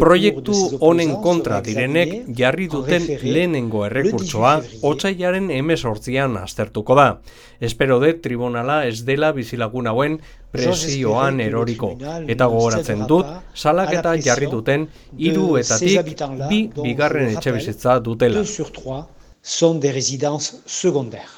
Proiektu honen kontra direnek jarri duten lehenengo errekurtsoa otsailaren emezortzian aztertuko da. Espero de tribunala ez dela bizilagun hauen presioan eroriko. Eta gogoratzen dut, salaketa jarri duten hiru etatik bi bigarren etxe bizitza dutela. Son des résidences secondaires.